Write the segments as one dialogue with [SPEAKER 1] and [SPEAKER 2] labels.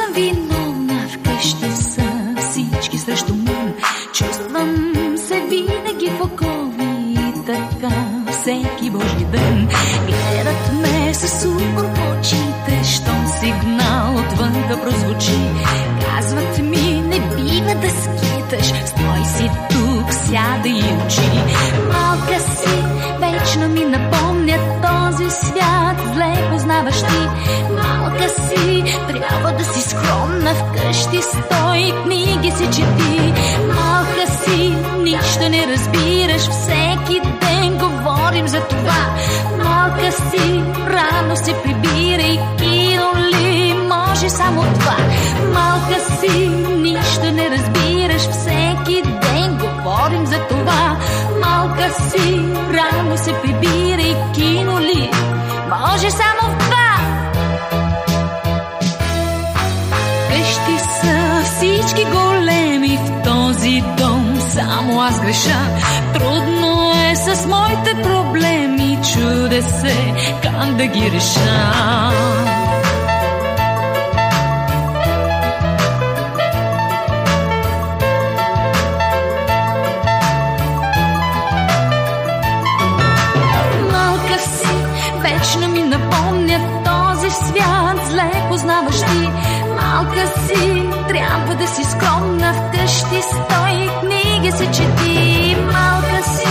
[SPEAKER 1] съм виновна, вкъщи са всички срещу мен. Чувствам се винаги в окови така всеки божи ден. Гледат ме с укор в очите, щом сигнал отвън да прозвучи. Казват ми, не бива да скиташ, стой си тук, сядай и учи. Малка си, вечно ми напомня този свят, зле познаваш ти. Малка си, трябва да си скромна вкъщи, стой, книги си чети. Малка си, нищо не разбираш, всеки ден говорим за това. Малка си, рано се прибирай, кино ли, може само това. Малка си, нищо не разбираш, всеки ден говорим за това. Малка си, рано се прибирай, Къщи са всички големи в този дом, само аз греша. Трудно е с моите проблеми, чуде се как да ги реша. Малка си, вечно ми напомня този свят, зле познаваш ти. Малка си, трябва да си скромна вкъщи, стой, книги се чети. Малка си,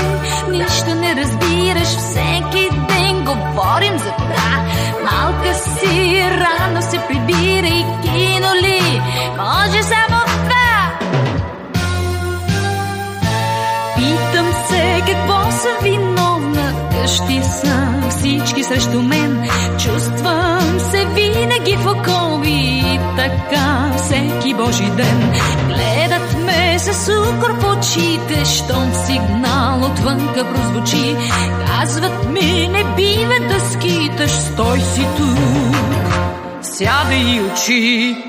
[SPEAKER 1] нищо не разбираш, всеки ден говорим за това. Малка си, рано се прибирай, кино ли, може само в това. Питам се какво съм виновна, къщи са всички срещу мен. Чувствам се винаги в окови и така всеки Божи ден. Гледат ме с укор в очите, щом сигнал отвънка прозвучи. Казват ми не бива да скиташ, стой си тук, сядай и учи.